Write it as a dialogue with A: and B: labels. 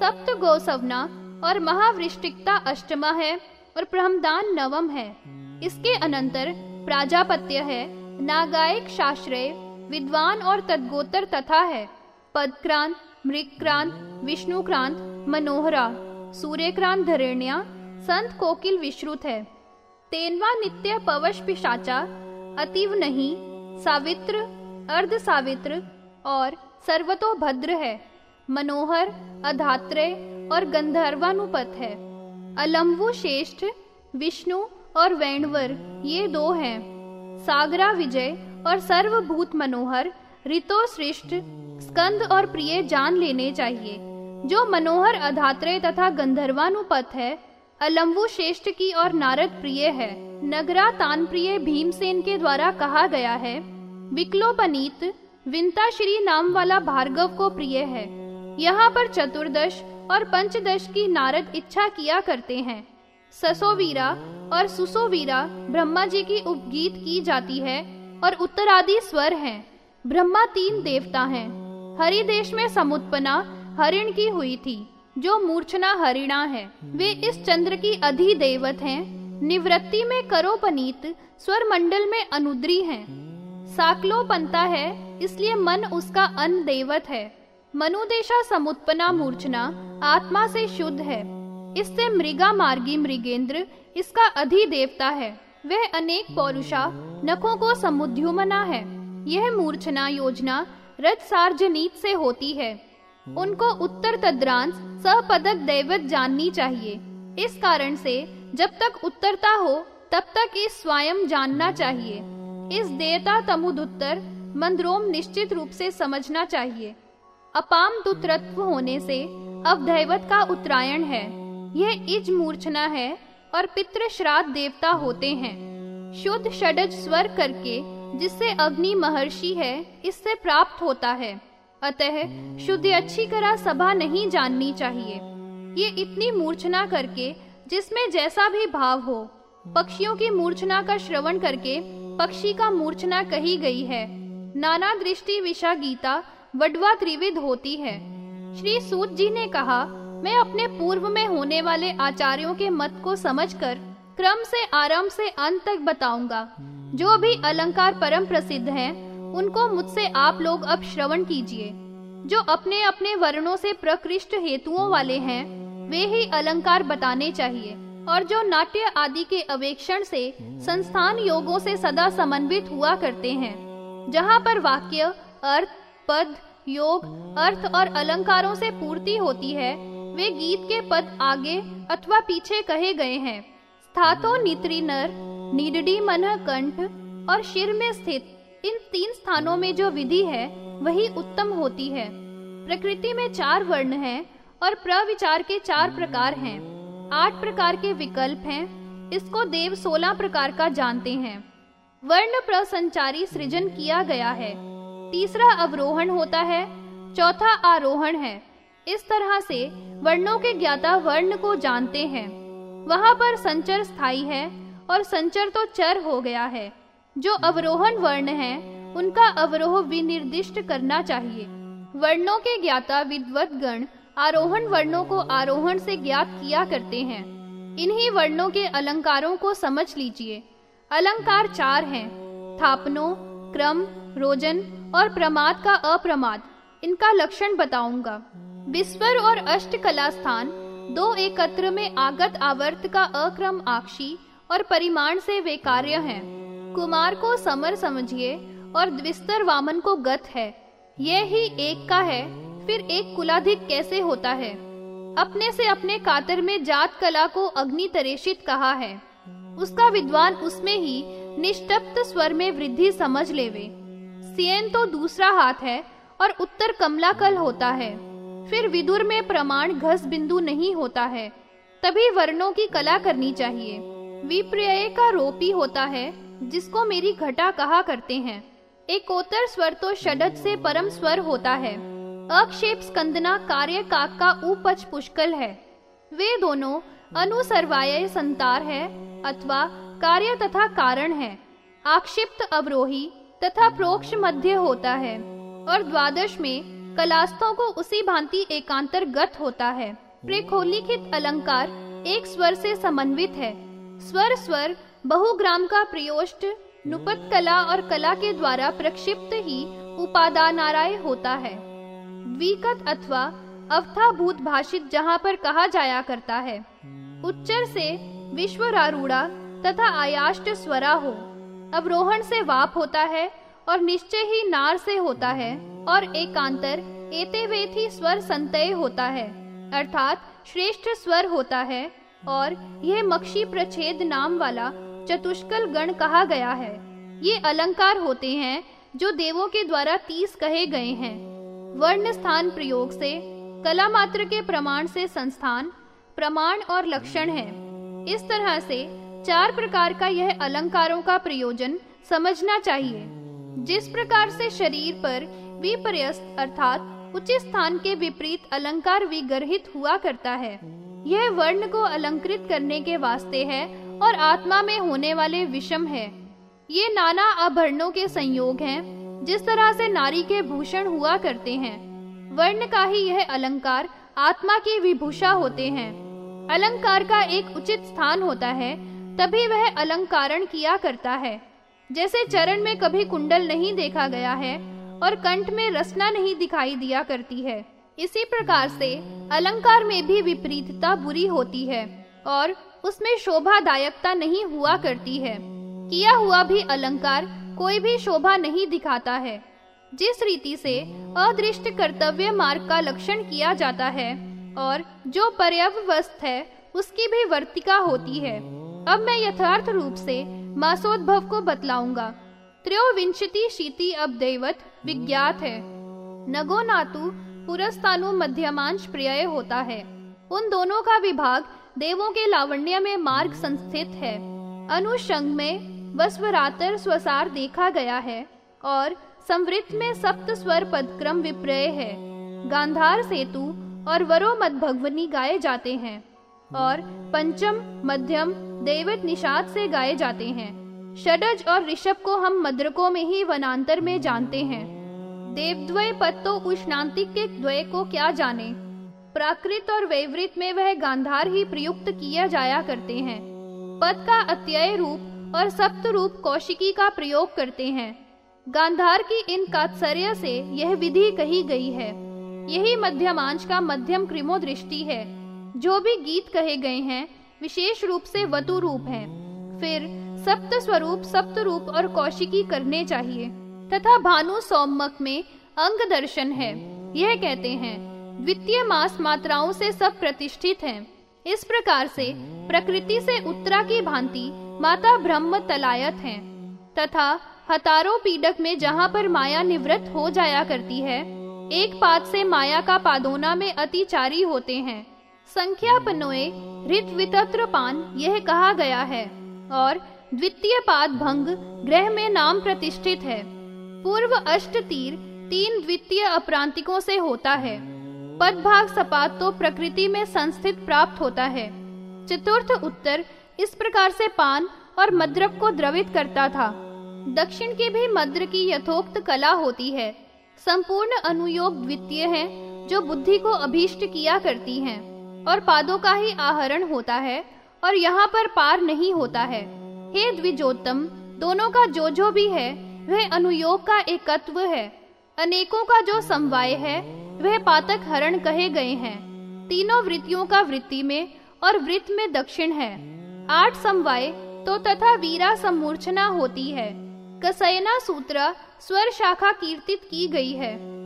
A: सप्त गौसवना और महावृष्टिकता अष्टमा है और ब्रह्मदान नवम है। इसके अनंतर प्राजापत्य है, नागायक शास्त्रय विद्वान और तद्गोतर तथा है। पदक्रांत मृक्रांत विष्णुक्रांत, मनोहरा, सूर्यक्रांत धरेण्या, संत कोकिल विश्रुत है। तेनवा नित्य पवश पिशाचा, अतीव नहीं, सावित्र, अर्ध सावित्र और सर्वतो भद्र है। मनोहर अधात्रेय और गंधर्वानुपत है। अलम्बु, श्रेष्ठ, विष्णु और वैणवर, ये दो हैं। सागरा, विजय और सर्वभूत मनोहर, ऋतो, श्रेष्ठ, स्कंद और प्रिय जान लेने चाहिए। जो मनोहर अधात्रेय तथा गंधर्वानुपत है, अलम्बु, श्रेष्ठ की और नारद प्रिय है। नगरा तान प्रिय भीमसेन के द्वारा कहा गया है, विकलोपनीत विंता श्री नाम वाला भार्गव को प्रिय है। यहाँ पर चतुर्दश और पंचदश की नारद इच्छा किया करते हैं। ससोवीरा और सुसोवीरा ब्रह्मा जी की उपगीत की जाती है और उत्तरादि स्वर हैं। ब्रह्मा तीन देवता हैं। हरि देश में समुत्पना हरिण की हुई थी, जो मूर्छना हरिणा है। वे इस चंद्र की अधिदेवत हैं। निवृत्ति में करोपनीत स्वर मंडल में अनुद्री हैं। साकलो पंता है, इसलिए मन उसका अन देवत है। मनुदेशा समुत्पना मूर्छना, आत्मा से शुद्ध है। इससे मृगा मार्गी मृगेंद्र, इसका अधिदेवता है। वह अनेक पौरुषा, नखों को समुद्युमना है। यह मूर्छना योजना रथ सार्जनीत से होती है। उनको उत्तर तद्रांस सहपदक दैवत जाननी चाहिए। इस कारण से जब तक उत्तरता हो, तब तक इस स्वयं जानना चाहिए। इस देवता तमुदुत्तर मंद्रोम निश्चित रूप से समझना चाहिए। अपाम दुत्रत्व होने से अवधैवत का उत्तरायण है। यह इज़ मूर्छना है और पितृ श्राद्ध देवता होते हैं। शुद्ध षडज स्वर करके जिससे अग्नि महर्षि है, इससे प्राप्त होता है। अतः शुद्ध अच्छी तरह सभा नहीं जाननी चाहिए। ये इतनी मूर्छना करके, जिसमें जैसा भी भाव हो, पक्षियों की मूर्छना का श्रवण करके पक्षी का मूर्छना कही गई है। नाना दृष्टि विषा गीता वडवा त्रिविध होती है। श्री सूत जी ने कहा मैं अपने पूर्व में होने वाले आचार्यों के मत को समझकर क्रम से आरंभ से अंत तक बताऊँगा। जो भी अलंकार परम प्रसिद्ध हैं, उनको मुझसे आप लोग अब श्रवण कीजिए। जो अपने अपने वर्णों से प्रकृष्ट हेतुओं वाले हैं वे ही अलंकार बताने चाहिए। और जो नाट्य आदि के अवेक्षण से संस्थान योगों से सदा समन्वित हुआ करते हैं। जहाँ पर वाक्य अर्थ पद, योग, अर्थ और अलंकारों से पूर्ति होती है। वे गीत के पद आगे अथवा पीछे कहे गए हैं। स्थातो नित्री नर, निडडी मन कंठ और शिर में स्थित इन तीन स्थानों में जो विधि है, वही उत्तम होती है। प्रकृति में चार वर्ण हैं और प्रविचार के चार प्रकार हैं। आठ प्रकार के विकल्प हैं, इसको देव सोलह प्रकार का जानते हैं। वर्ण प्रसंचारी सृजन किया गया है। तीसरा अवरोहण होता है, चौथा आरोहण है। इस तरह से वर्णों के ज्ञाता वर्ण को जानते हैं। वहाँ पर संचर स्थायी है और संचर तो चर हो गया है। जो अवरोहण वर्ण है, उनका अवरोह विनिर्दिष्ट करना चाहिए। वर्णों के ज्ञाता विद्वत गण आरोहण वर्णों को आरोहण से ज्ञात किया करते हैं। इन्हीं वर्णों के अलंकारों को समझ लीजिए। अलंकार चार हैं, थापनों, क्रम रोजन और प्रमाद का अप्रमाद, इनका लक्षण बताऊँगा। विस्वर और अष्ट कला स्थान, दो एकत्र में आगत आवर्त का अक्रम आक्षी और परिमाण से वे कार्य हैं। कुमार को समर समझिए और द्विस्तर वामन को गत है। यह ही एक का है, फिर एक कुलाधिक कैसे होता है? अपने से अपने कातर में जात कला को अग्नि तरेशित कहा है। उसका विद्वान उसमें ही निष्टप्त स्वर में वृद्धि समझ लेवे। सियन तो दूसरा हाथ है और उत्तर कमलाकल होता है। फिर विदुर में प्रमाण घस बिंदु नहीं होता है, तभी वर्णों की कला करनी चाहिए। विप्रय का रोपी होता है, जिसको मेरी घटा कहा करते हैं। एकोत्तर स्वर तो षडज से परम स्वर होता है। अक्षेप स्कंदना कार्य काक का उपच पुष्कल है। वे दोनों अनुसर्वाय संतार है अथवा कार्य तथा कारण है। आक्षिप्त अवरोही तथा प्रोक्ष मध्य होता है और द्वादश में कलास्थों को उसी भांति एकांतर गत होता है। प्रेखोलिखित अलंकार एक स्वर से समन्वित है। स्वर स्वर बहुग्राम का प्रयोष्ट नुपत कला और कला के द्वारा प्रक्षिप्त ही उपादानाराय होता है। द्विकत अथवा अवथाभूत भाषित जहाँ पर कहा जाया करता है। उच्चर से विश्वरारूढ़ा तथा आयाष्ट स्वरा हो। अवरोहण से वाप होता है और निश्चय ही नार से होता है और एकांतर एते वेथी स्वर संतय होता है, अर्थात श्रेष्ठ स्वर होता है और यह मक्षी प्रच्छेद नाम वाला चतुष्कल गण कहा गया है। ये अलंकार होते हैं जो देवों के द्वारा तीस कहे गए हैं। वर्ण स्थान प्रयोग से, कला मात्र के प्रमाण से संस्थान, प्रमाण और लक्षण है। इस तरह से चार प्रकार का यह अलंकारों का प्रयोजन समझना चाहिए, जिस प्रकार से शरीर पर विपर्यस्त अर्थात उचित स्थान के विपरीत अलंकार विगरहित हुआ करता है। यह वर्ण को अलंकृत करने के वास्ते है और आत्मा में होने वाले विषम है। ये नाना आभरणों के संयोग हैं, जिस तरह से नारी के भूषण हुआ करते हैं। वर्ण का ही यह अलंकार आत्मा की विभूषा होते हैं। अलंकार का एक उचित स्थान होता है तभी वह अलंकारण किया करता है। जैसे चरण में कभी कुंडल नहीं देखा गया है और कंठ में रसना नहीं दिखाई दिया करती है, इसी प्रकार से अलंकार में भी विपरीतता बुरी होती है और उसमें शोभादायकता नहीं हुआ करती है। किया हुआ भी अलंकार कोई भी शोभा नहीं दिखाता है। जिस रीति से अदृष्ट कर्तव्य मार्ग का लक्षण किया जाता है और जो पर्यवस्त है, उसकी भी वर्तिका होती है। अब मैं यथार्थ रूप से मासोद्भव को बतलाऊँगा। त्रयोविंशति शीति अब दैवत विज्ञात है। नगो नातु पुरस्तानु मध्यमांश प्रिय होता है। उन दोनों का विभाग देवों के लावण्य में मार्ग संस्थित है। अनुषंग में वस्वरातर स्वसार देखा गया है और संवृत में सप्त स्वर पदक्रम विप्रय है। गांधार सेतु और वरो मद भगवनी गाए जाते हैं और पंचम, मध्यम देवत निषाद से गाए जाते हैं। षडज और ऋषभ को हम मद्रकों में ही वनांतर में जानते हैं। देवद्वय पद तो उष्णांतिक के द्वय को क्या जाने? प्राकृत और वैवृत में वह गांधार ही प्रयुक्त किया जाया करते हैं। पद का अत्यय रूप और सप्त रूप कौशिकी का प्रयोग करते हैं। गांधार की इन कात्सर्य से यह विधि कही गई है। यही मध्यमांश का मध्यम क्रिमो दृष्टि है। जो भी गीत कहे गए हैं विशेष रूप से वतु रूप हैं। फिर सप्त स्वरूप, सप्त रूप और कौशिकी करने चाहिए, तथा भानु सौमक में अंग दर्शन है। यह कहते हैं, द्वितीय मास मात्राओं से सब प्रतिष्ठित हैं। इस प्रकार से प्रकृति से उत्तरा की भांति माता ब्रह्म तलायत हैं, तथा हतारो पीडक में जहाँ पर माया निवृत्त हो जाया करती है, एक पाद से माया का पादोना में अतिचारी होते हैं। संख्या पनोए रित वितत्र पान यह कहा गया है। और द्वितीय पाद भंग, ग्रह में नाम प्रतिष्ठित है। पूर्व अष्ट तीर तीन द्वितीय अपरांतिकों से होता है। पद भाग सपात तो प्रकृति में संस्थित प्राप्त होता है। चतुर्थ उत्तर, इस प्रकार से पान और मद्रक को द्रवित करता था। दक्षिण की भी मद्र की यथोक्त कला होती है। संपूर्ण अनुयोग द्वितीय है, जो बुद्धि को अभीष्ट किया करती हैं। और पादों का ही आहरण होता है, और यहाँ पर पार नहीं होता है। हे द्विजोत्तम, दोनों का जो जो भी है, वह अनुयोग का एकत्व है। अनेकों का जो समवाय है, वह पातक हरण कहे गए हैं। तीनों वृत्तियों का वृत्ति में और वृत्त में दक्षिण है। आठ समवाय तो तथा वीरा समूर्छना होती है। कसैना सूत्र स्वर शाखा कीर्तित की गई है।